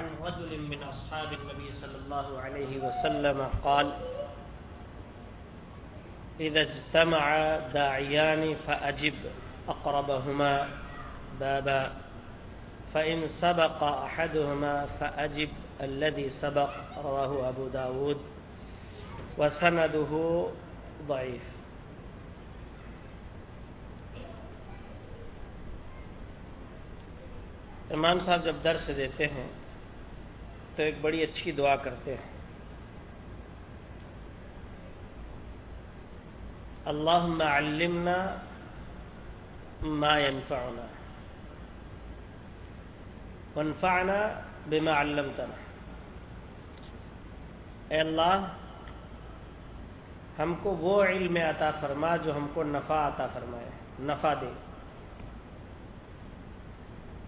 عن رجل من أصحاب النبي صلى الله عليه وسلم قال، إذا اجتمع داعيان فأجب أقربهما بابا، فإن سبق أحدهما فأجب الذي سبق رواه أبو داود، وسنده ضعيف. امام صاحب جب درس دیتے ہیں تو ایک بڑی اچھی دعا کرتے ہیں۔ اللهم علمنا ما ينفعنا وانفعنا بما علمتنا۔ اے اللہ، ہم کو وہ علم عطا فرما جو ہم کو نفع عطا فرمائے، نفع دے۔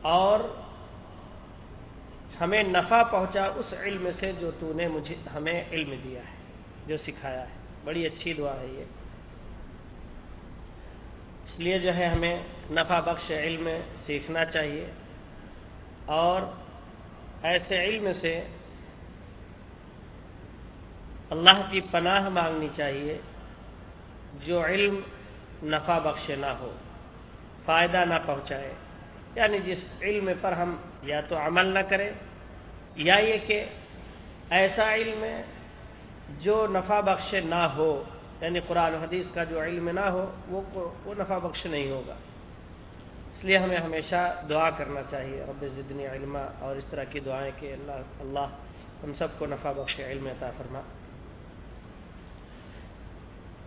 اور ہمیں نفع پہنچا اس علم سے جو تو نے مجھے ہمیں علم دیا ہے، جو سکھایا ہے۔ بڑی اچھی دعا ہے یہ۔ اس لیے جو ہے ہمیں نفع بخش علم سیکھنا چاہیے۔ اور ایسے علم سے اللہ کی پناہ مانگنی چاہیے، جو علم نفع بخش نہ ہو، فائدہ نہ پہنچائے۔ یعنی جس علم پر ہم یا تو عمل نہ کریں یا یہ کہ ایسا علم جو نفع بخش نہ ہو یعنی قرآن حدیث کا جو علم نہ ہو، وہ وہ نفع بخش نہیں ہوگا۔ اس لیے ہمیں ہمیشہ دعا کرنا چاہیے، رب زدنی علم اور اس طرح کی دعائیں کہ اللہ اللہ ہم سب کو نفع بخش علم عطا فرما۔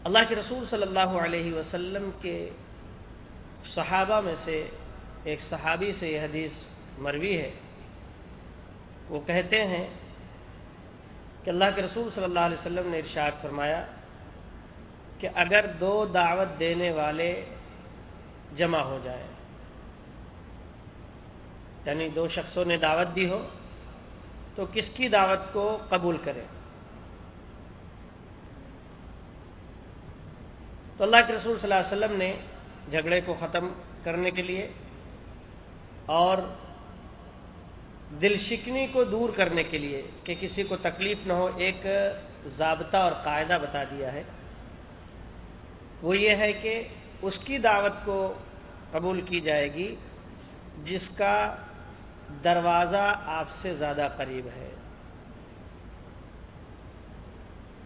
اللہ کے رسول صلی اللہ علیہ وسلم کے صحابہ میں سے ایک صحابی سے یہ حدیث مروی ہے۔ وہ کہتے ہیں کہ اللہ کے رسول صلی اللہ علیہ وسلم نے ارشاد فرمایا کہ اگر دو دعوت دینے والے جمع ہو جائیں یعنی دو شخصوں نے دعوت دی ہو، تو کس کی دعوت کو قبول کرے تو اللہ کے رسول صلی اللہ علیہ وسلم نے جھگڑے کو ختم کرنے کے لیے اور دل شکنی کو دور کرنے کے لیے کہ کسی کو تکلیف نہ ہو، ایک ضابطہ اور قاعدہ بتا دیا ہے۔ وہ یہ ہے کہ اس کی دعوت کو قبول کی جائے گی جس کا دروازہ آپ سے زیادہ قریب ہے۔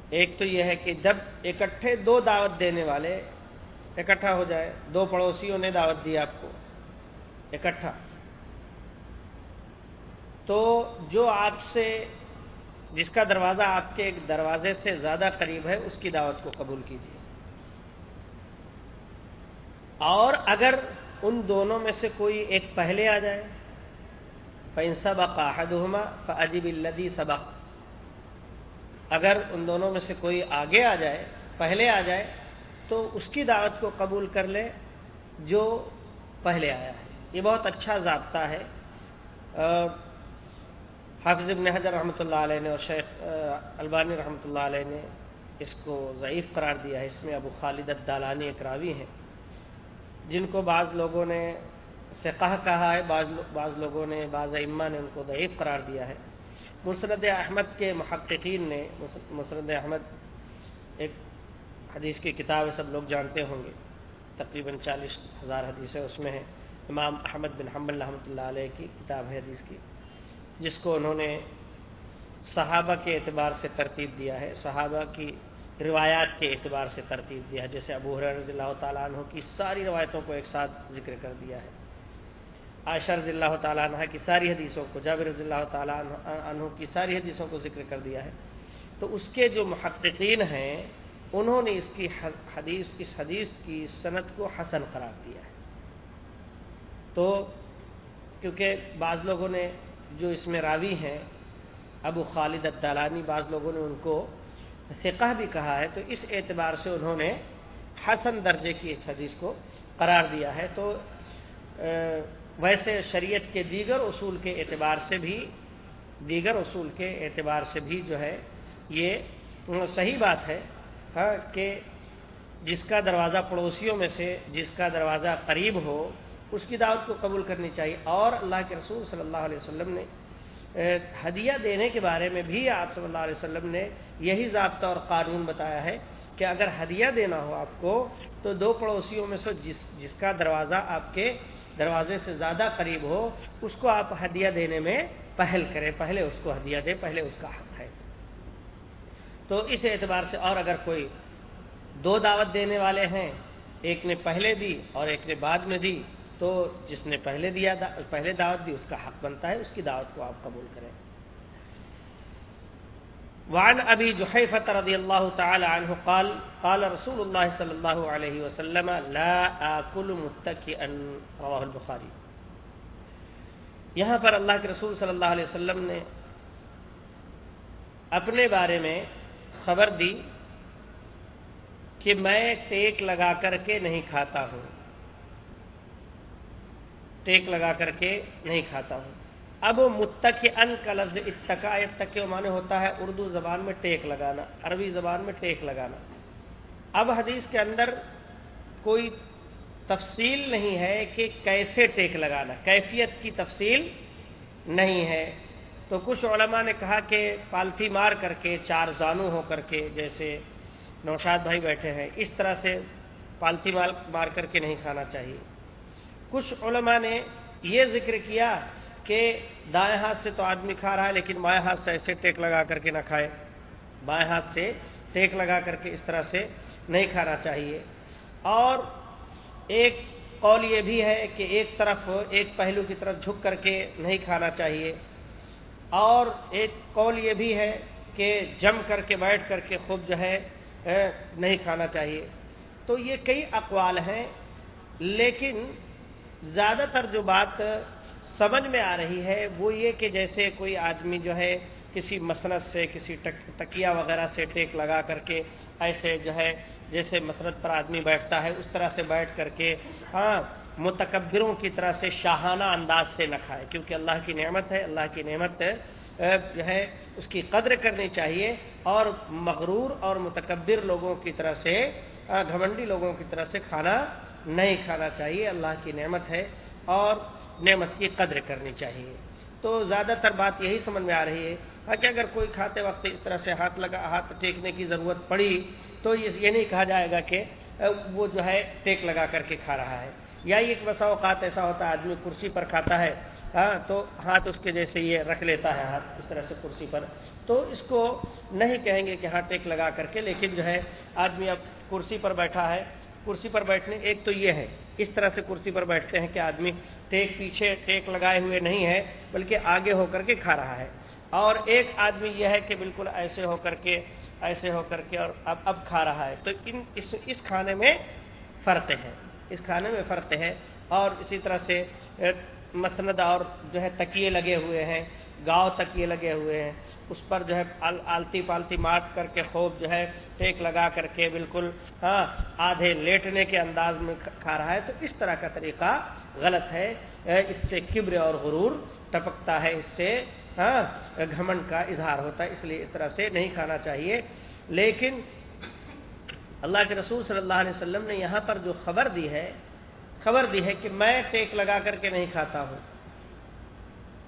ایک تو یہ ہے کہ جب اکٹھے دو دعوت دینے والے اکٹھا ہو جائے، دو پڑوسیوں نے دعوت دی آپ کو، اکٹھا۔ تو جو آپ سے جس کا دروازہ آپ کے ایک دروازے سے زیادہ قریب ہے، اس کی دعوت کو قبول کیجیے اور اگر ان دونوں میں سے کوئی ایک پہلے آ جائے فن سبق آحد ہوما فجیب الدی سبق۔ اگر ان دونوں میں سے کوئی آگے آ جائے، پہلے آ جائے، تو اس کی دعوت کو قبول کر لے جو پہلے آیا ہے۔ یہ بہت اچھا ضابطہ ہے۔ حافظ ابن حجر رحمۃ اللہ علیہ نے اور شیخ البانی رحمۃ اللہ علیہ نے اس کو ضعیف قرار دیا ہے۔ اس میں ابو خالد الدالانی ایک راوی ہیں، جن کو بعض لوگوں نے سقہ کہا ہے، بعض بعض لوگوں نے، بعض اما نے ان کو ضعیف قرار دیا ہے۔ مسرد احمد کے محققین نے مسرد احمد ایک حدیث کی کتاب ہے، سب لوگ جانتے ہوں گے۔ تقریباً چالیس ہزار حدیثیں اس میں ہیں۔ امام احمد بن حمل رحمۃ اللہ علیہ کی کتاب ہے حدیث کی۔ جس کو انہوں نے صحابہ کے اعتبار سے ترتیب دیا ہے، صحابہ کی روایات کے اعتبار سے ترتیب دیا ہے۔ جیسے ابو رضی اللہ تعالیٰ عنہ کی ساری روایتوں کو ایک ساتھ ذکر کر دیا ہے۔ عائشہ رضی اللہ تعالیٰ عنہ کی ساری حدیثوں کو، جابر رضی اللہ تعالیٰ عنہ کی ساری حدیثوں کو ذکر کر دیا ہے۔ تو اس کے جو محققین ہیں، انہوں نے اس کی حدیث، اس حدیث کی صنعت کو حسن قرار دیا ہے۔ تو کیونکہ بعض لوگوں نے جو اس میں راوی ہیں ابو خالد الدالانی بعض لوگوں نے ان کو فقہ بھی کہا ہے تو اس اعتبار سے انہوں نے حسن درجے کی اس حدیث کو قرار دیا ہے۔ تو ویسے شریعت کے دیگر اصول کے اعتبار سے بھی دیگر اصول کے اعتبار سے بھی جو ہے یہ صحیح بات ہے ہاں، کہ جس کا دروازہ پڑوسیوں میں سے جس کا دروازہ قریب ہو اس کی دعوت کو قبول کرنی چاہیے اور اللہ کے رسول صلی اللہ علیہ وسلم نے ہدیہ دینے کے بارے میں بھی آپ صلی اللہ علیہ وسلم نے یہی ضابطہ اور قانون بتایا ہے کہ اگر ہدیہ دینا ہو آپ کو تو دو پڑوسیوں میں سے جس جس کا دروازہ آپ کے دروازے سے زیادہ قریب ہو، اس کو آپ ہدیہ دینے میں پہل کریں، پہلے اس کو ہدیہ دیں، پہلے اس کا حق ہے۔ تو اس اعتبار سے اور اگر کوئی دو دعوت دینے والے ہیں، ایک نے پہلے دی اور ایک نے بعد میں دی تو جس نے پہلے دیا پہلے دعوت دی، اس کا حق بنتا ہے، اس کی دعوت کو آپ قبول کریں۔ وعن ابی جحیفت رضی اللہ تعالی عنہ قال قال رسول اللہ صلی اللہ علیہ وسلم، لا آکل متکئا رواہ البخاری۔ یہاں پر اللہ کے رسول صلی اللہ علیہ وسلم نے اپنے بارے میں خبر دی کہ میں ٹیک لگا کر کے نہیں کھاتا ہوں۔ ٹیک لگا کر کے نہیں کھاتا ہوں۔ اب متق ان کا لفظ اتقا اتق معنی ہوتا ہے اردو زبان میں ٹیک لگانا، عربی زبان میں ٹیک لگانا۔ اب حدیث کے اندر کوئی تفصیل نہیں ہے کہ کیسے ٹیک لگانا، کیفیت کی تفصیل نہیں ہے۔ تو کچھ علماء نے کہا کہ پالتھی مار کر کے، چار زانو ہو کر کے، جیسے نوشاد بھائی بیٹھے ہیں، اس طرح سے پالتھی مار مار کر کے نہیں کھانا چاہیے۔ کچھ علماء نے یہ ذکر کیا کہ دائیں ہاتھ سے تو آدمی کھا رہا ہے، لیکن بائیں ہاتھ سے ایسے ٹیک لگا کر کے نہ کھائے۔ بائیں ہاتھ سے ٹیک لگا کر کے اس طرح سے نہیں کھانا چاہیے۔ اور ایک قول یہ بھی ہے کہ ایک طرف ایک پہلو کی طرف جھک کر کے نہیں کھانا چاہیے۔ اور ایک قول یہ بھی ہے کہ جم کر کے بیٹھ کر کے خود جو ہے نہیں کھانا چاہیے۔ تو یہ کئی اقوال ہیں، لیکن زیادہ تر جو بات سمجھ میں آ رہی ہے وہ یہ کہ جیسے کوئی آدمی جو ہے کسی مسنت سے، کسی تکیا وغیرہ سے ٹیک لگا کر کے ایسے جو ہے، جیسے مسرت پر آدمی بیٹھتا ہے، اس طرح سے بیٹھ کر کے ہاں متکبروں کی طرح سے شاہانہ انداز سے نہ کھائے، کیونکہ اللہ کی نعمت ہے، اللہ کی نعمت جو ہے، اس کی قدر کرنی چاہیے اور مغرور اور متکبر لوگوں کی طرح سے گھمنڈی لوگوں کی طرح سے کھانا نہیں کھانا چاہیے، اللہ کی نعمت ہے اور نعمت کی قدر کرنی چاہیے۔ تو زیادہ تر بات یہی سمجھ میں آ رہی ہے۔ کہ اگر کوئی کھاتے وقت اس طرح سے ہاتھ لگا، ہاتھ ٹیکنے کی ضرورت پڑی، تو یہ نہیں کہا جائے گا کہ وہ جو ہے ٹیک لگا کر کے کھا رہا ہے۔ یا ایک بسا اوقات ایسا ہوتا ہے، آدمی کرسی پر کھاتا ہے ہاں تو ہاتھ اس کے جیسے یہ رکھ لیتا ہے، ہاتھ اس طرح سے کرسی پر۔ تو اس کو نہیں کہیں گے کہ ہاں ٹیک لگا کر کے، لیکن جو ہے آدمی اب کرسی پر بیٹھا ہے کرسی پر بیٹھنے، ایک تو یہ ہے، اس طرح سے کرسی پر بیٹھتے ہیں کہ آدمی ٹیک پیچھے، ٹیک لگائے ہوئے نہیں ہے، بلکہ آگے ہو کر کے کھا رہا ہے۔ اور ایک آدمی یہ ہے کہ بالکل ایسے ہو کر کے، ایسے ہو کر کے اور اب اب کھا رہا ہے۔ تو ان، اس اس کھانے میں فرق ہے۔ اس کھانے میں فرق ہے۔ اور اسی طرح سے مسند اور جو ہے تکیے لگے ہوئے ہیں، گاؤں تکیے لگے ہوئے ہیں۔ اس پر جو ہے آلتی پالتی مار کر کے خوب جو ہے ٹیک لگا کر کے بالکل ہاں آدھے لیٹنے کے انداز میں کھا رہا ہے تو اس طرح کا طریقہ غلط ہے۔ اس سے کبر اور غرور ٹپکتا ہے، اس سے ہاں گھمنڈ کا اظہار ہوتا ہے، اس لیے اس طرح سے نہیں کھانا چاہیے۔ لیکن اللہ کے رسول صلی اللہ علیہ وسلم نے یہاں پر جو خبر دی ہے، خبر دی ہے کہ میں ٹیک لگا کر کے نہیں کھاتا ہوں۔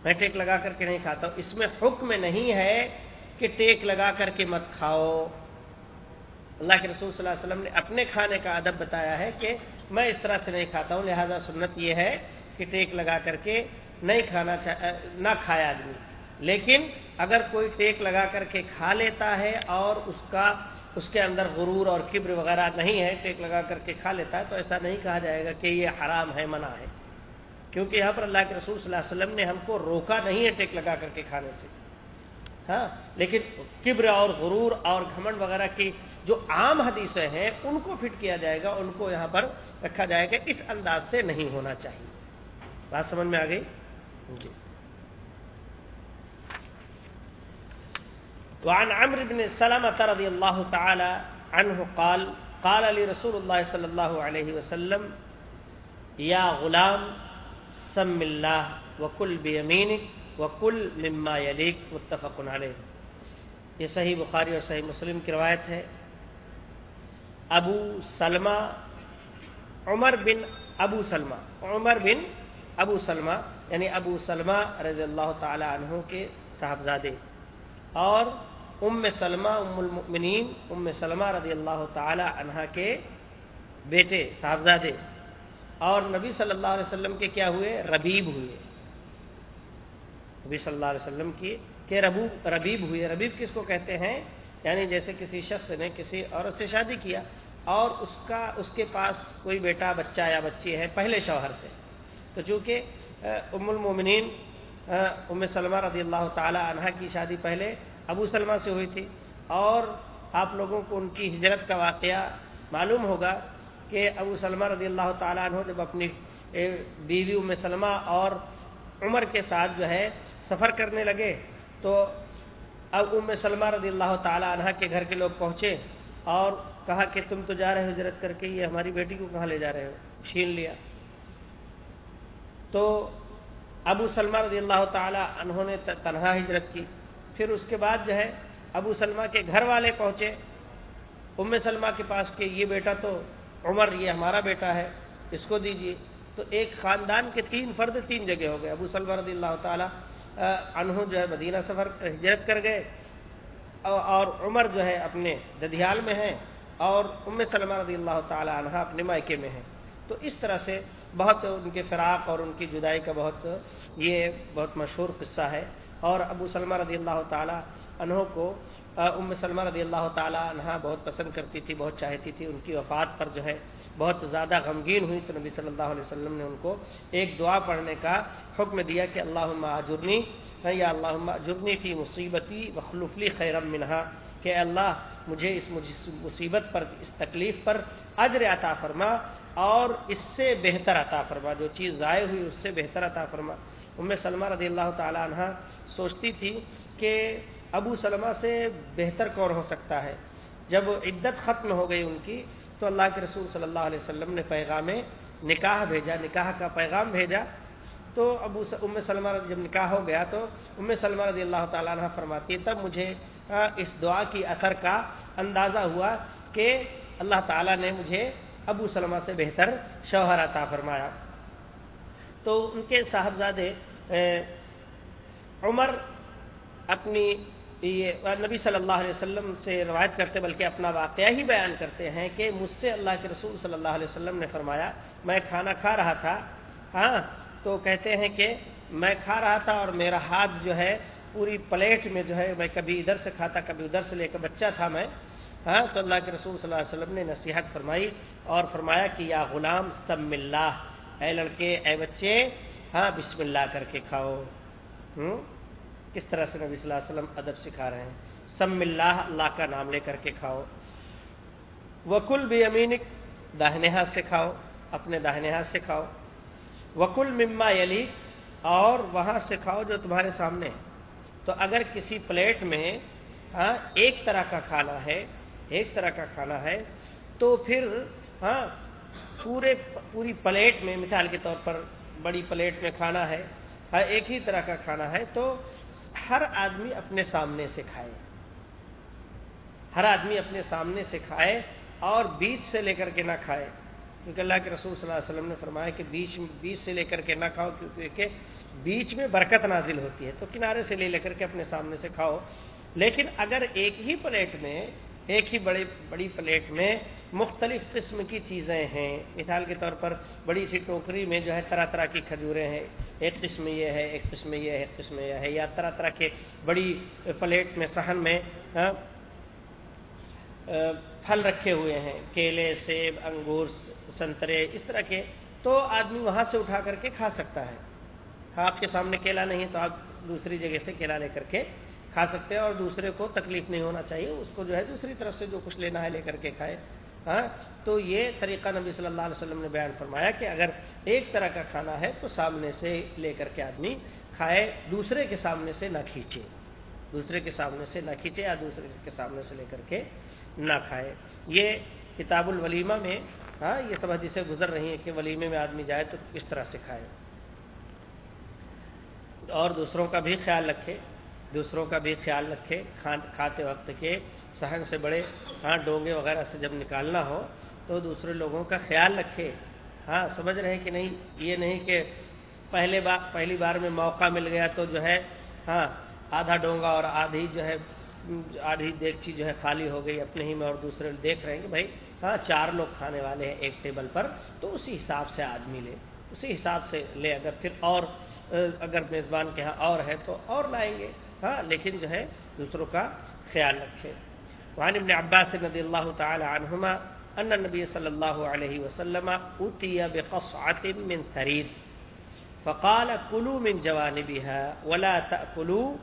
میں ٹیک لگا کر کے نہیں کھاتا ہوں۔ اس میں حکم نہیں ہے کہ ٹیک لگا کر کے مت کھاؤ۔ اللہ کے رسول صلی اللہ علیہ وسلم نے اپنے کھانے کا ادب بتایا ہے کہ میں اس طرح سے نہیں کھاتا ہوں، لہذا سنت یہ ہے کہ ٹیک لگا کر کے نہیں کھانا نہ کھایا آدمی۔ لیکن اگر کوئی ٹیک لگا کر کے کھا لیتا ہے اور اس کا، اس کے اندر غرور اور کبر وغیرہ نہیں ہے، ٹیک لگا کر کے کھا لیتا ہے، تو ایسا نہیں کہا جائے گا کہ یہ حرام ہے، منع ہے۔ کیونکہ یہاں پر اللہ کے رسول صلی اللہ علیہ وسلم نے ہم کو روکا نہیں ہے ٹیک لگا کر کے کھانے سے۔ ہاں لیکن کبر اور غرور اور گھمنڈ وغیرہ کی جو عام حدیثیں ہیں، ان کو فٹ کیا جائے گا، ان کو یہاں پر رکھا جائے گا۔ اس انداز سے نہیں ہونا چاہیے۔ بات سمجھ میں آ گئی؟ جی۔ وعن عمرو بن سلمة رضي الله تعالى عنه قال قال لي رسول الله صلى الله عليه وسلم يا غلام سم الله وكل بيمينك وكل مما يليك متفق عليه یہ صحیح بخاری اور صحیح مسلم کی روایت ہے۔ ابو سلمہ، عمر بن ابو سلمہ، عمر بن ابو سلمہ یعنی ابو سلمہ رضی اللہ تعالی عنہ کے صاحبزادے۔ اور ام سلمہ، ام المؤمنین، ام سلمہ رضی اللہ تعالی عنہ کے بیٹے، صاحبزادے۔ اور نبی صلی اللہ علیہ وسلم کے کیا ہوئے؟ ربیب ہوئے۔ نبی صلی اللہ علیہ وسلم کی کہ ربو ربیب ہوئے۔ ربیب کس کو کہتے ہیں؟ یعنی جیسے کسی شخص نے کسی عورت سے شادی کیا اور اس کا اس کے پاس کوئی بیٹا، بچہ یا بچی ہے پہلے شوہر سے۔ تو چونکہ ام المومنین ام سلمہ رضی اللہ تعالی عنہ کی شادی پہلے ابو سلمہ سے ہوئی تھی اور آپ لوگوں کو ان کی ہجرت کا واقعہ معلوم ہوگا۔ کہ ابو سلمہ رضی اللہ تعالیٰ عنہ جب اپنی بیوی ام سلمہ اور عمر کے ساتھ جو ہے سفر کرنے لگے تو اب ام سلمہ رضی اللہ تعالیٰ عنہ کے گھر کے لوگ پہنچے اور کہا کہ تم تو جا رہے ہو ہجرت کر کے، یہ ہماری بیٹی کو کہاں لے جا رہے ہو؟ چھین لیا۔ تو ابو سلمہ رضی اللہ تعالیٰ انہوں نے تنہا ہجرت کی۔ پھر اس کے بعد جو ہے ابو سلمہ کے گھر والے پہنچے۔ ام سلمہ کے پاس کہ یہ بیٹا تو عمر، یہ ہمارا بیٹا ہے، اس کو دیجیے تو ایک خاندان کے تین فرد تین جگہ ہو گئے۔ ابو سلمہ رضی اللہ تعالیٰ انہوں جو ہے مدینہ سفر، ہجرت کر گئے۔ اور عمر جو ہے اپنے ددیال میں ہیں اور ام سلمہ رضی اللہ تعالیٰ عنہ اپنے مائکے میں ہیں تو اس طرح سے بہت ان کے فراق اور ان کی جدائی کا بہت، یہ بہت مشہور قصہ ہے۔ اور ابو سلمہ رضی اللہ تعالیٰ عنہ کو ام سلمہ رضی اللہ تعالیٰ عنہ بہت پسند کرتی تھی، بہت چاہتی تھی، ان کی وفات پر جو ہے بہت زیادہ غمگین ہوئی تو نبی صلی اللہ علیہ وسلم نے ان کو ایک دعا پڑھنے کا حکم دیا کہ اللہ عجرنی یا اللہ جرنی فی مصیبتی وخلفلی خیرم منہا، کہ اللہ مجھے اس مصیبت پر، اس تکلیف پر اجر عطا فرما اور اس سے بہتر عطا فرما، جو چیز ضائع ہوئی اس سے بہتر عطا فرما۔ ام سلمہ رضی اللہ تعالیٰ عنہ سوچتی تھی کہ ابو سلمہ سے بہتر کون ہو سکتا ہے؟ جب عدت ختم ہو گئی ان کی، تو اللہ کے رسول صلی اللہ علیہ وسلم نے پیغام نکاح بھیجا، نکاح کا پیغام بھیجا۔ تو ابو ام سلمہ جب نکاح ہو گیا تو ام سلمہ رضی اللہ تعالیٰ عنہ فرماتی ہے تب مجھے اس دعا کی اثر کا اندازہ ہوا کہ اللہ تعالیٰ نے مجھے ابو سلمہ سے بہتر شوہر عطا فرمایا۔ تو ان کے صاحبزادے عمر اپنی یہ نبی صلی اللہ علیہ وسلم سے روایت کرتے بلکہ اپنا واقعہ ہی بیان کرتے ہیں کہ مجھ سے اللہ کے رسول صلی اللہ علیہ وسلم نے فرمایا، میں کھانا کھا رہا تھا۔ ہاں تو کہتے ہیں کہ میں کھا رہا تھا اور میرا ہاتھ جو ہے پوری پلیٹ میں جو ہے میں کبھی ادھر سے کھاتا، کبھی ادھر سے لے کر بچہ تھا میں۔ ہاں تو اللہ کے رسول صلی اللہ علیہ وسلم نے نصیحت فرمائی اور فرمایا کہ یا غلام سم اللہ، اے لڑکے، اے بچے ہاں بسم اللہ کر کے کھاؤ۔ ہوں؟ کس طرح سے نبی صلی اللہ علیہ وسلم ادب سکھا رہے ہیں؟ سم اللہ اللہ کا نام لے کر کے کھاؤ۔ وکل بھی امینک داہنے ہاتھ سے کھاؤ، اپنے داہنے ہاتھ سے کھاؤ۔ وکل مما یلی اور وہاں سے کھاؤ جو تمہارے سامنے تو اگر کسی پلیٹ میں ہاں ایک طرح کا کھانا ہے، ایک طرح کا کھانا ہے، تو پھر ہاں پورے، پوری پلیٹ میں، مثال کے طور پر بڑی پلیٹ میں کھانا ہے ہاں ایک ہی طرح کا کھانا ہے، تو ہر آدمی اپنے سامنے سے کھائے۔ ہر آدمی اپنے سامنے سے کھائے اور بیچ سے لے کر کے نہ کھائے۔ کیونکہ اللہ کے رسول صلی اللہ علیہ وسلم نے فرمایا کہ بیچ بیچ سے لے کر کے نہ کھاؤ، کیونکہ بیچ میں برکت نازل ہوتی ہے۔ تو کنارے سے لے لے کر کے اپنے سامنے سے کھاؤ۔ لیکن اگر ایک ہی پلیٹ میں ایک ہی بڑی بڑی پلیٹ میں مختلف قسم کی چیزیں ہیں۔ مثال کے طور پر بڑی سی ٹوکری میں جو ہے طرح طرح کی کھجوریں ہیں۔ ایک قسم یہ ہے، ایک قسم یہ ہے، ایک قسم یہ ہے، یا طرح طرح کے بڑی پلیٹ میں صحن میں پھل رکھے ہوئے ہیں۔ کیلے، سیب، انگور، سنترے، اس طرح کے۔ تو آدمی وہاں سے اٹھا کر کے کھا سکتا ہے۔ آپ کے سامنے کیلا نہیں تو آپ دوسری جگہ سے کیلا لے کر کے کھا سکتے ہیں اور دوسرے کو تکلیف نہیں ہونا چاہیے، اس کو جو ہے دوسری طرف سے جو کچھ لینا ہے لے کر کے کھائے ہاں؟ تو یہ طریقہ نبی صلی اللہ علیہ وسلم نے بیان فرمایا کہ اگر ایک طرح کا کھانا ہے تو سامنے سے لے کر کے آدمی کھائے، دوسرے کے سامنے سے نہ کھینچے، دوسرے کے سامنے سے نہ کھینچے یا دوسرے کے سامنے سے لے کر کے نہ کھائے۔ یہ کتاب الولیمہ میں ہاں یہ سب حدیثیں گزر رہی ہیں کہ ولیمے میں آدمی جائے تو کس طرح سے کھائے۔ اور دوسروں کا بھی خیال رکھے۔ دوسروں کا بھی خیال رکھے کھاتے وقت کے سہن سے بڑے ہاں ڈونگے وغیرہ سے جب نکالنا ہو تو دوسرے لوگوں کا خیال رکھے۔ ہاں سمجھ رہے کہ نہیں؟ یہ نہیں کہ پہلے بار پہلی بار میں موقع مل گیا تو جو ہے ہاں آدھا ڈونگا اور آدھی جو ہے، آدھی دیکچی جو ہے خالی ہو گئی اپنے ہی میں اور دوسرے دیکھ رہے ہیں کہ بھائی ہاں چار لوگ کھانے والے ہیں ایک ٹیبل پر، تو اسی حساب سے آدمی لے۔ اسی حساب سے لے۔ اگر پھر اور، اگر میزبان کے ہاں اور ہے تو اور لائیں گے۔ ہاں لیکن جو ہے دوسروں کا خیال رکھے۔ وعن ابن عباس رضی اللہ تعالی عنہما ان النبی صلی اللہ علیہ وسلم اوتی بقصعت من ثرید، فقال کلو من جوانبها ولا تأکلوا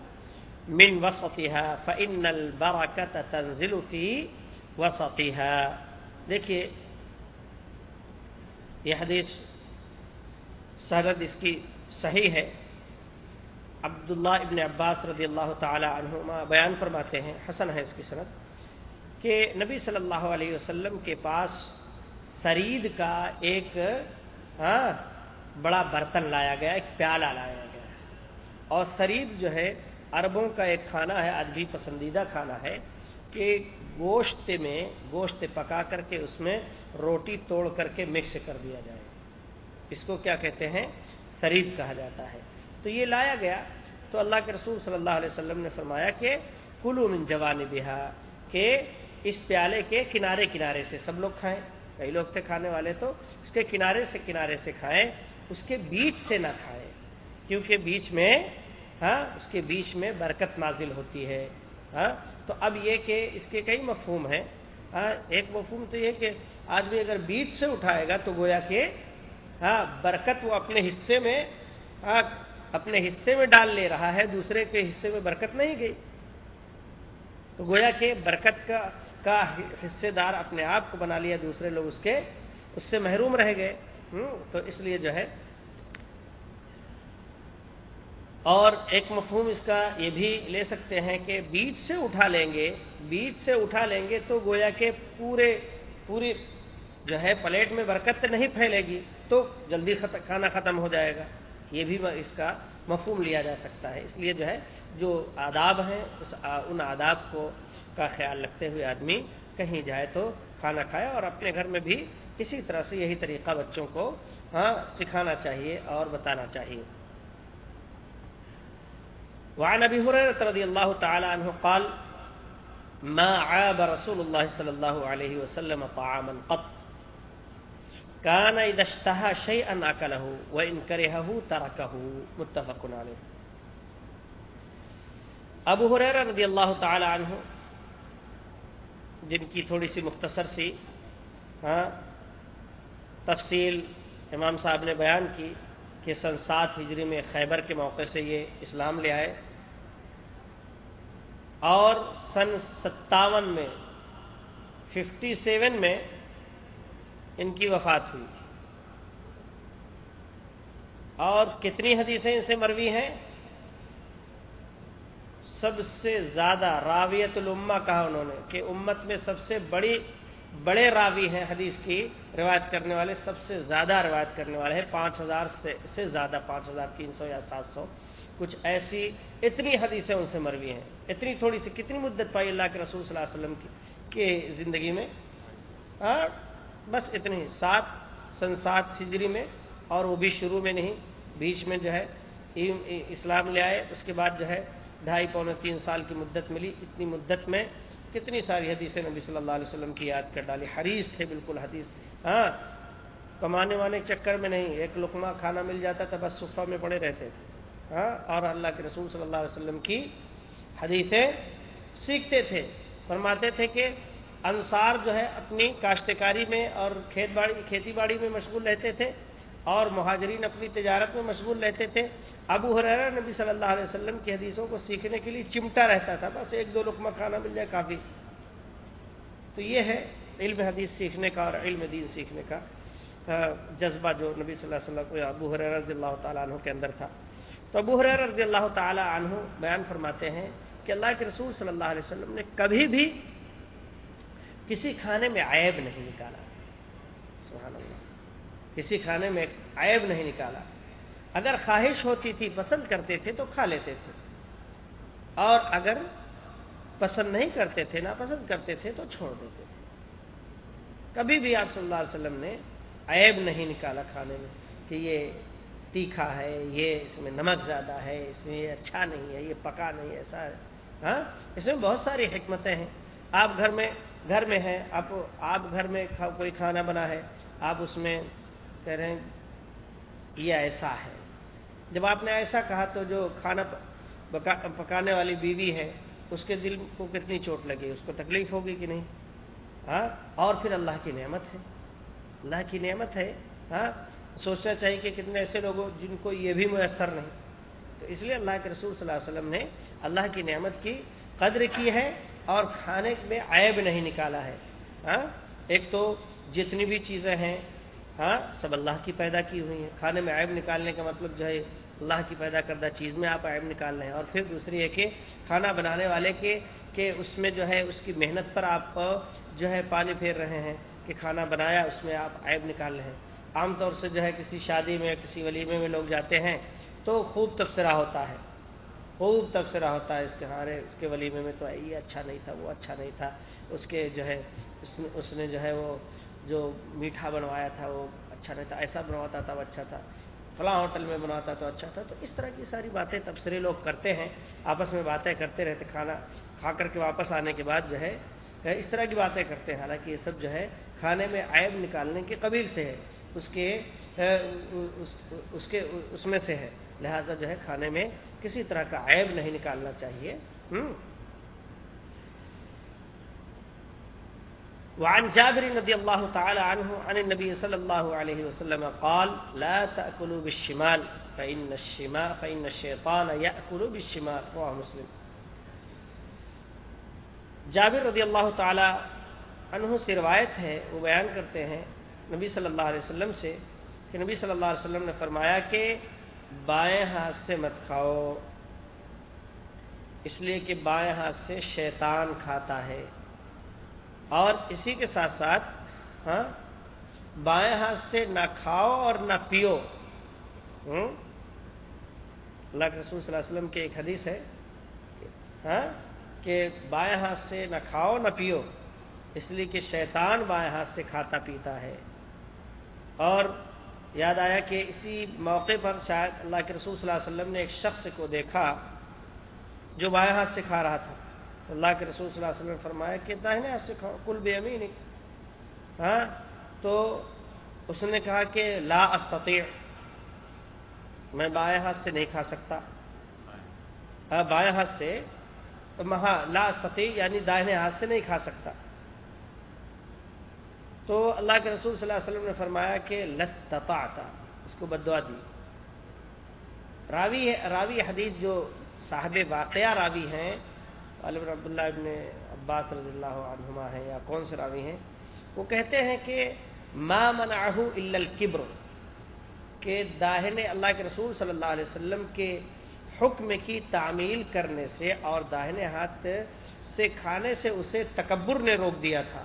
من وسطها فإن البركة تنزل في وسطها۔ دیکھیے، یہ حدیث سرد اس کی صحیح ہے۔ عبداللہ ابن عباس رضی اللہ تعالی عنہما بیان فرماتے ہیں، حسن ہے اس کی صنعت کہ نبی صلی اللہ علیہ وسلم کے پاس سرید کا ایک ہاں بڑا برتن لایا گیا، ایک پیالہ لایا گیا اور سرید جو ہے، عربوں کا ایک کھانا ہے، آج بھی پسندیدہ کھانا ہے، کہ گوشت میں، گوشت پکا کر کے اس میں روٹی توڑ کر کے مکس کر دیا جائے۔ اس کو کیا کہتے ہیں؟ سرید کہا جاتا ہے۔ تو یہ لایا گیا تو اللہ کے رسول صلی اللہ علیہ وسلم نے فرمایا کہ کلو من جوان بہا کہ اس پیالے کے کنارے کنارے سے سب لوگ کھائیں۔ کئی لوگ تھے کھانے والے تو اس کے کنارے سے کنارے سے کھائیں، اس کے بیچ سے نہ کھائیں۔ کیونکہ بیچ میں ہاں اس کے بیچ میں برکت نازل ہوتی ہے۔ ہاں تو اب یہ کہ اس کے کئی مفہوم ہیں۔ ہاں ایک مفہوم تو یہ کہ آدمی اگر بیچ سے اٹھائے گا تو گویا کہ ہاں برکت وہ اپنے حصے میں ہاں اپنے حصے میں ڈال لے رہا ہے، دوسرے کے حصے میں برکت نہیں گئی۔ تو گویا کہ برکت کا کا حصے دار اپنے آپ کو بنا لیا، دوسرے لوگ اس کے، اس سے محروم رہ گئے۔ تو اس لیے جو ہے، اور ایک مفہوم اس کا یہ بھی لے سکتے ہیں کہ بیچ سے اٹھا لیں گے بیچ سے اٹھا لیں گے تو گویا کہ پورے، پوری جو ہے پلیٹ میں برکت نہیں پھیلے گی، تو جلدی کھانا ختم ہو جائے گا۔ یہ بھی اس کا مفہوم لیا جا سکتا ہے۔ اس لیے جو ہے، جو آداب ہیں، اس ان آداب کو کا خیال رکھتے ہوئے آدمی کہیں جائے تو کھانا کھائے اور اپنے گھر میں بھی اسی طرح سے یہی طریقہ بچوں کو ہاں سکھانا چاہیے اور بتانا چاہیے۔ وعن ابي هريره رضي الله تعالى عنه قال ما عاب رسول الله صلى الله عليه وسلم طعاما قط. كان اذا اشتهى شيئا اكله وان كرهه تركه متفق عليه ابو ہریرہ رضی اللہ تعالی عنہ، جن کی تھوڑی سی مختصر سی ہاں تفصیل امام صاحب نے بیان کی کہ سن سات ہجری میں خیبر کے موقع سے یہ اسلام لے آئے۔ اور سن ستاون میں ففٹی سیون میں ان کی وفات ہوئی اور کتنی حدیثیں ان سے مروی ہیں؟ سب سے زیادہ راویت الامہ کہا انہوں نے کہ امت میں سب سے بڑی، بڑے راوی ہیں حدیث کی روایت کرنے والے، سب سے زیادہ روایت کرنے والے ہیں۔ پانچ ہزار سے زیادہ، پانچ ہزار تین سو یا سات سو۔ کچھ ایسی اتنی حدیثیں ان سے مروی ہیں۔ اتنی تھوڑی سی، کتنی مدت پائی اللہ کے رسول صلی اللہ علیہ وسلم کی، کہ زندگی میں ہاں؟ بس اتنی سات، سن سات ہجری میں اور وہ بھی شروع میں نہیں، بیچ میں جو ہے اسلام لے آئے، اس کے بعد جو ہے، ڈھائی پونے تین سال کی مدت ملی۔ اتنی مدت میں کتنی ساری حدیثیں نبی صلی اللہ علیہ وسلم کی یاد کر ڈالی۔ حریث تھے بالکل حدیث۔ ہاں کمانے والے چکر میں نہیں، ایک لقمہ کھانا مل جاتا تھا، بس صفحہ میں پڑے رہتے تھے۔ ہاں اور اللہ کے رسول صلی اللہ علیہ وسلم کی حدیثیں سیکھتے تھے، فرماتے تھے کہ انصار جو ہے اپنی کاشتکاری میں اور کھیت باڑی کھیتی باڑی میں مشغول رہتے تھے اور مہاجرین اپنی تجارت میں مشغول رہتے تھے۔ ابو حریر نبی صلی اللہ علیہ وسلم کی حدیثوں کو سیکھنے کے لیے چمٹا رہتا تھا۔ بس ایک دو لقمہ کھانا مل جائے کافی۔ تو یہ ہے علم حدیث سیکھنے کا اور علم دین سیکھنے کا جذبہ جو نبی صلی اللہ علیہ وسلم ابو حریر رضی اللہ تعالیٰ عنہ کے اندر تھا۔ تو ابو حریر رضی اللہ تعالی عنہ بیان فرماتے ہیں کہ اللہ کے رسول صلی اللہ علیہ وسلم نے کبھی بھی کسی کھانے میں عیب نہیں نکالا۔ سبحان اللہ۔ کسی کھانے میں عیب نہیں نکالا۔ اگر خواہش ہوتی تھی پسند کرتے تھے تو کھا لیتے تھے۔ اور اگر پسند نہیں کرتے تھے، ناپسند کرتے تھے تو چھوڑ دیتے تھے۔ کبھی بھی آپ صلی اللہ علیہ وسلم نے عیب نہیں نکالا کھانے میں کہ یہ تیکھا ہے، یہ اس میں نمک زیادہ ہے، اس میں یہ اچھا نہیں ہے، یہ پکا نہیں، ایسا ہے۔ ہاں؟ اس میں بہت ساری حکمتیں ہیں۔ آپ گھر میں گھر میں ہیں آپ آپ گھر میں کوئی کھانا بنا ہے، آپ اس میں کہہ رہے ہیں، یہ ایسا ہے۔ جب آپ نے ایسا کہا تو جو کھانا پکانے والی بیوی ہے، اس کے دل کو کتنی چوٹ لگی، اس کو تکلیف ہوگی کہ نہیں؟ ہاں؟ اور پھر اللہ کی نعمت ہے۔ اللہ کی نعمت ہے ہاں؟ سوچنا چاہیے کہ کتنے ایسے لوگ جن کو یہ بھی میسر نہیں۔ تو اس لیے اللہ کے رسول صلی اللہ علیہ وسلم نے اللہ کی نعمت کی قدر کی ہے۔ اور کھانے میں عیب نہیں نکالا ہے۔ ہاں؟ ایک تو جتنی بھی چیزیں ہیں ہاں سب اللہ کی پیدا کی ہوئی ہیں۔ کھانے میں عیب نکالنے کا مطلب جو ہے، اللہ کی پیدا کردہ چیز میں آپ عیب نکال رہے ہیں۔ اور پھر دوسری ہے کہ کھانا بنانے والے کے کہ اس میں جو ہے، اس کی محنت پر آپ جو ہے پانی پھیر رہے ہیں کہ کھانا بنایا، اس میں آپ عیب نکال رہے ہیں۔ عام طور سے جو ہے، کسی شادی میں، کسی ولیمے میں لوگ جاتے ہیں تو خوب تبصرہ ہوتا ہے۔ خوب تبصرہ ہوتا ہے اس کے ہارے، اس کے ولیمے میں تو یہ اچھا نہیں تھا، وہ اچھا نہیں تھا۔ اس کے جو ہے، اس نے جو ہے وہ جو میٹھا بنوایا تھا، وہ اچھا نہیں تھا۔ ایسا بنواتا تھا، وہ اچھا تھا۔ فلاں ہوٹل میں بناتا تو اچھا تھا۔ تو اس طرح کی ساری باتیں تبصرے لوگ کرتے ہیں، آپس میں باتیں کرتے رہتے، کھانا کھا کر کے واپس آنے کے بعد جو ہے اس طرح کی باتیں کرتے ہیں۔ حالانکہ یہ سب جو ہے، کھانے میں عیب نکالنے کے قبیل سے ہے۔ اس کے اس کے، اس میں سے ہے۔ لہذا جو ہے، کھانے میں کسی طرح کا عیب نہیں نکالنا چاہیے۔ وعن جابر رضي الله تعالى عنه عن النبي صلى الله عليه وسلم قال، لا تأكلوا بالشمال فإن الشمال فإن الشيطان يأكل بالشمال. رواه مسلم۔ جابر رضی اللہ تعالی عنہ سے روایت ہے، وہ بیان کرتے ہیں نبی صلی اللہ علیہ وسلم سے کہ نبی صلی اللہ علیہ وسلم نے فرمایا کہ بائیں ہاتھ سے مت کھاؤ۔ اس لیے کہ بائیں ہاتھ سے شیطان کھاتا ہے۔ اور اسی کے ساتھ ساتھ ہاں بائیں ہاتھ سے نہ کھاؤ اور نہ پیو۔ اللہ کے رسول صلی اللہ علیہ وسلم کی ایک حدیث ہے ہاں کہ بائیں ہاتھ سے نہ کھاؤ نہ پیو۔ اس لیے کہ شیطان بائیں ہاتھ سے کھاتا پیتا ہے۔ اور یاد آیا کہ اسی موقع پر شاید اللہ کے رسول صلی اللہ علیہ وسلم نے ایک شخص کو دیکھا جو بائیں ہاتھ سے کھا رہا تھا۔ اللہ کے رسول صلی اللہ علیہ وسلم نے فرمایا کہ داہنے ہاتھ سے کھاؤ کل بے امین ہاں؟ تو اس نے کہا کہ لا استطیع، میں بائیں ہاتھ سے نہیں کھا سکتا۔ ہاں بائیں ہاتھ سے ہاں لا استطیع یعنی داہنے ہاتھ سے نہیں کھا سکتا۔ تو اللہ کے رسول صلی اللہ علیہ وسلم نے فرمایا کہ لستطعت اس کو بدعا دی۔ راوی راوی حدیث جو صاحب واقعہ راوی ہیں، عالم عبداللہ ابن عباس رضی اللہ عنہما ہیں، یا کون سے راوی ہیں، وہ کہتے ہیں کہ ما منعہ الا الكبر، کہ داہنے اللہ کے رسول صلی اللہ علیہ وسلم کے حکم کی تعمیل کرنے سے اور داہنے ہاتھ سے کھانے سے اسے تکبر نے روک دیا تھا۔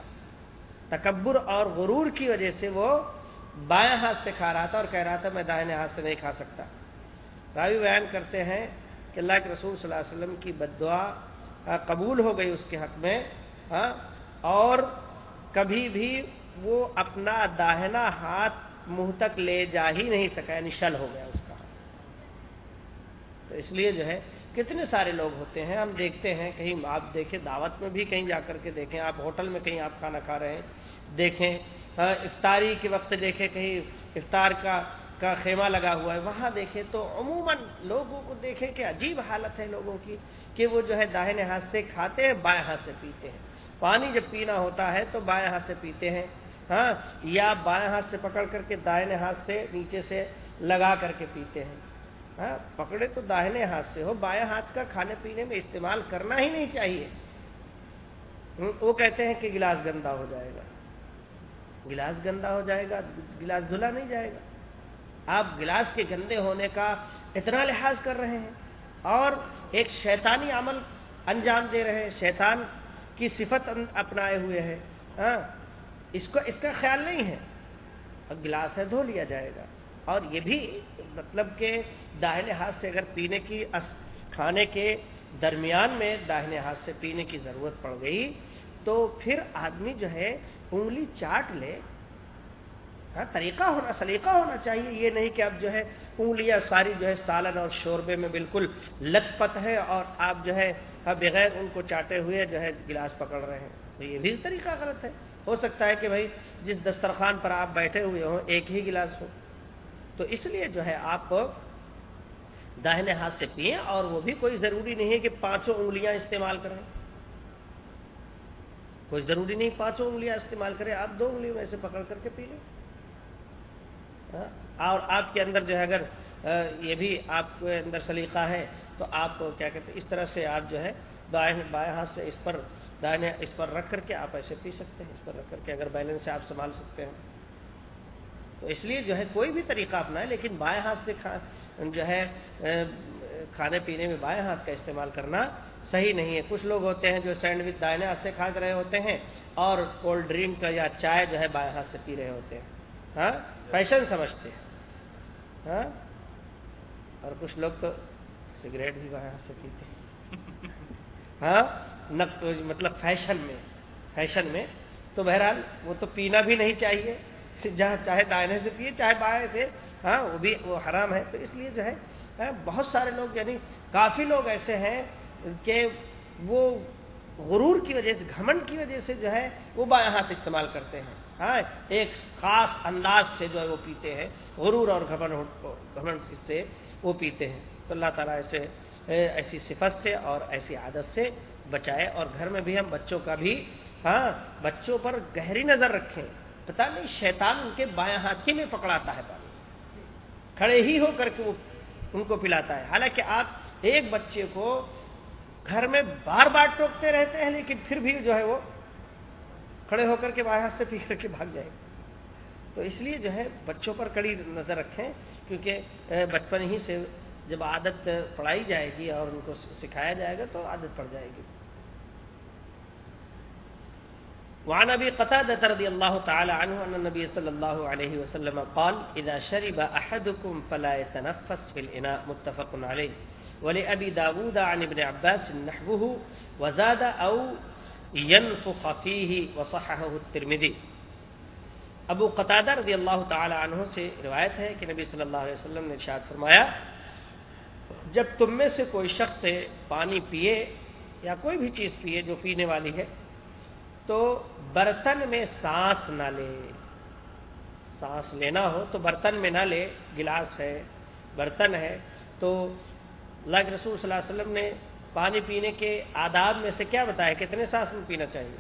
تکبر اور غرور کی وجہ سے وہ بائیں ہاتھ سے کھا رہا تھا اور کہہ رہا تھا میں داہنے ہاتھ سے نہیں کھا سکتا۔ راوی بیان کرتے ہیں کہ اللہ کے رسول صلی اللہ علیہ وسلم کی بد دعا قبول ہو گئی اس کے حق میں ہاں اور کبھی بھی وہ اپنا داہنا ہاتھ منہ تک لے جا ہی نہیں سکا یعنی شل ہو گیا اس کا۔ تو اس لیے جو ہے کتنے سارے لوگ ہوتے ہیں، ہم دیکھتے ہیں، کہیں آپ دیکھیں، دعوت میں بھی کہیں جا کر کے دیکھیں، آپ ہوٹل میں کہیں آپ کھانا کھا رہے ہیں، دیکھیں ہاں، افطاری کے وقت دیکھیں، کہیں افطار کا کا خیمہ لگا ہوا ہے، وہاں دیکھیں تو عموماً لوگوں کو دیکھیں کہ عجیب حالت ہے لوگوں کی کہ وہ جو ہے داہنے ہاتھ سے کھاتے ہیں، بائیں ہاتھ سے پیتے ہیں۔ پانی جب پینا ہوتا ہے تو بائیں ہاتھ سے پیتے ہیں ہاں یا بائیں ہاتھ سے پکڑ کر کے دائنے ہاتھ سے نیچے سے لگا کر کے پیتے ہیں۔ ہاں، پکڑے تو داہنے ہاتھ سے ہو، بائیں ہاتھ کا کھانے پینے میں استعمال کرنا ہی نہیں چاہیے۔ وہ کہتے ہیں کہ گلاس گندا ہو جائے گا۔ گلاس گندا ہو جائے گا، گلاس دھلا نہیں جائے گا۔ آپ گلاس کے گندے ہونے کا اتنا لحاظ کر رہے ہیں۔ اور ایک شیطانی عمل انجام دے رہے ہیں۔ شیطان کی صفت اپنائے ہوئے ہیں۔ ہاں اس کو، اس کا خیال نہیں ہے۔ اب گلاس ہے، دھو لیا جائے گا۔ اور یہ بھی مطلب کہ داہنے ہاتھ سے اگر پینے کی کھانے کے درمیان میں داہنے ہاتھ سے پینے کی ضرورت پڑ گئی، تو پھر آدمی جو ہے انگلی چاٹ لے۔ ہاں طریقہ ہونا، سلیقہ ہونا چاہیے۔ یہ نہیں کہ اب جو ہے انگلیاں ساری جو ہے سالن اور شوربے میں بالکل لت پت ہے اور آپ جو ہے ہاں، بغیر ان کو چاٹے ہوئے جو ہے گلاس پکڑ رہے ہیں۔ تو یہ بھی طریقہ غلط ہے۔ ہو سکتا ہے کہ بھائی جس دسترخوان پر آپ بیٹھے ہوئے ہوں، ایک ہی گلاس ہو۔ تو اس لیے جو ہے آپ داہنے ہاتھ سے پئیں اور وہ بھی کوئی ضروری نہیں ہے کہ پانچوں انگلیاں استعمال کریں۔ کوئی ضروری نہیں پانچوں انگلیاں استعمال کریں آپ دو انگلیوں میں سے پکڑ کر کے پی لیں۔ ہاں؟ اور آپ کے اندر جو ہے اگر یہ بھی آپ کے اندر سلیقہ ہے، تو آپ کیا کہتے ہیں، اس طرح سے آپ جو ہے دائیں، بائیں ہاتھ سے اس پر دائیں، اس پر رکھ کر کے آپ ایسے پی سکتے ہیں۔ اس پر رکھ کر کے اگر بیلنس سے آپ سنبھال سکتے ہیں تو اس لیے جو ہے کوئی بھی طریقہ اپنا ہے لیکن بائیں ہاتھ سے جو ہے کھانے پینے میں بائیں ہاتھ کا استعمال کرنا صحیح نہیں ہے۔ کچھ لوگ ہوتے ہیں جو سینڈوچ دائنے ہاتھ سے کھا رہے ہوتے ہیں اور کولڈ ڈرنک یا چائے جو ہے بائیں ہاتھ سے پی رہے ہوتے ہیں۔ ہاں؟ فیشن سمجھتے ہیں۔ ہاں؟ اور کچھ لوگ تو سگریٹ بھی بائیں ہاتھ سے پیتے ہیں۔ ہاں؟ مطلب فیشن میں فیشن میں۔ تو بہرحال وہ تو پینا بھی نہیں چاہیے۔ جہاں چاہے دائنے سے پیے، چاہے بائیں سے ہاں وہ بھی، وہ حرام ہے۔ تو اس لیے جو ہے ہاں، بہت سارے لوگ یعنی کافی لوگ ایسے ہیں کہ وہ غرور کی وجہ سے، گھمنڈ کی وجہ سے جو ہے، وہ بائیں ہاتھ استعمال کرتے ہیں۔ ہاں ایک خاص انداز سے جو ہے، وہ پیتے ہیں۔ غرور اور گھمنڈ سے وہ پیتے ہیں۔ تو اللہ تعالیٰ ایسے ایسی صفت سے اور ایسی عادت سے بچائے۔ اور گھر میں بھی ہم بچوں کا بھی ہاں بچوں پر گہری نظر رکھیں۔ پتا نہیں، شیطان ان کے بائیں ہاتھ ہی میں پکڑاتا ہے پانی کھڑے ہی ہو کر کے وہ ان کو پلاتا ہے۔ حالانکہ آپ ایک بچے کو گھر میں بار بار ٹوکتے رہتے ہیں، لیکن پھر بھی جو ہے وہ کھڑے ہو کر کے بائیں ہاتھ سے پی کر کے بھاگ جائے۔ تو اس لیے جو ہے بچوں پر کڑی نظر رکھیں، کیونکہ بچپن ہی سے جب عادت پڑھائی جائے گی اور ان کو سکھایا جائے گا تو عادت پڑ جائے گی۔ وعن ابي قتاده رضي الله تعالى عنه ان النبي صلى الله عليه وسلم قال اذا شرب احدكم فلا يتنفس في الاناء متفق عليه. ولابي داود عن ابن عباس نحوه وزاد او ينفخ فيه وصححه الترمذي. ابو قتادہ رضی اللہ تعالی عنہ سے روایت ہے کہ نبی صلی اللہ علیہ وسلم نے ارشاد فرمایا، جب تم میں سے کوئی شخص پانی پیے یا کوئی بھی چیز پیے جو پینے والی ہے تو برتن میں سانس نہ لے۔ سانس لینا ہو تو برتن میں نہ لے، گلاس ہے، برتن ہے۔ تو اللہ کے رسول صلی اللہ علیہ وسلم نے پانی پینے کے آداب میں سے کیا بتایا کتنے سانس میں پینا چاہیے؟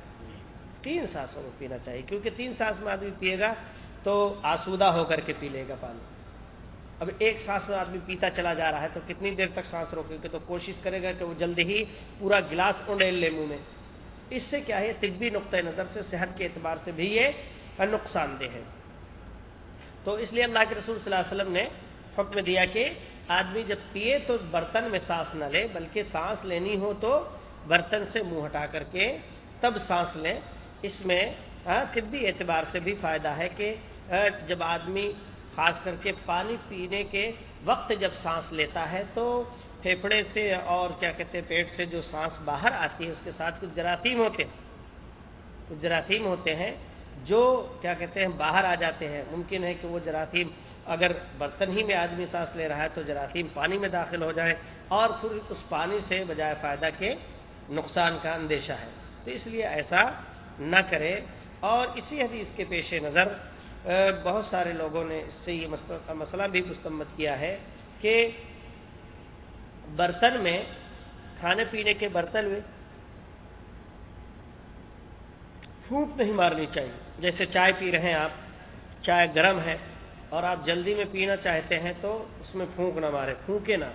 تین سانسوں میں پینا چاہیے، کیونکہ تین سانس میں آدمی پیے گا تو آسودہ ہو کر کے پی لے گا پانی۔ اب ایک سانس میں آدمی پیتا چلا جا رہا ہے تو کتنی دیر تک سانس روکے گا؟ تو کوشش کرے گا کہ وہ جلد ہی پورا گلاس اونڈیل لے منہ میں۔ اس سے کیا ہے؟ طبی نقطۂ نظر سے، صحت کے اعتبار سے بھی یہ نقصان دہ ہے۔ تو اس لیے اللہ کے رسول صلی اللہ علیہ وسلم نے حکم دیا کہ آدمی جب پیے تو برتن میں سانس نہ لے، بلکہ سانس لینی ہو تو برتن سے منہ ہٹا کر کے تب سانس لیں۔ اس میں ہاں، طبی اعتبار سے بھی فائدہ ہے کہ ہاں، جب آدمی خاص کر کے پانی پینے کے وقت جب سانس لیتا ہے تو پھیپڑے سے اور کیا کہتے ہیں پیٹ سے جو سانس باہر آتی ہے، اس کے ساتھ کچھ جراثیم ہوتے ہیں۔ کچھ جراثیم ہوتے ہیں جو کیا کہتے ہیں باہر آ جاتے ہیں۔ ممکن ہے کہ وہ جراثیم، اگر برتن ہی میں آدمی سانس لے رہا ہے تو جراثیم پانی میں داخل ہو جائے اور پھر اس پانی سے بجائے فائدہ کے نقصان کا اندیشہ ہے۔ تو اس لیے ایسا نہ کرے۔ اور اسی حدیث کے پیش نظر بہت سارے لوگوں نے اس سے یہ مسئلہ بھی مستمت کیا ہے کہ برتن میں، کھانے پینے کے برتن میں پھونک نہیں مارنی چاہیے۔ جیسے چائے پی رہے ہیں آپ، چائے گرم ہے اور آپ جلدی میں پینا چاہتے ہیں تو اس میں پھونک نہ مارے، پھونکے نہ۔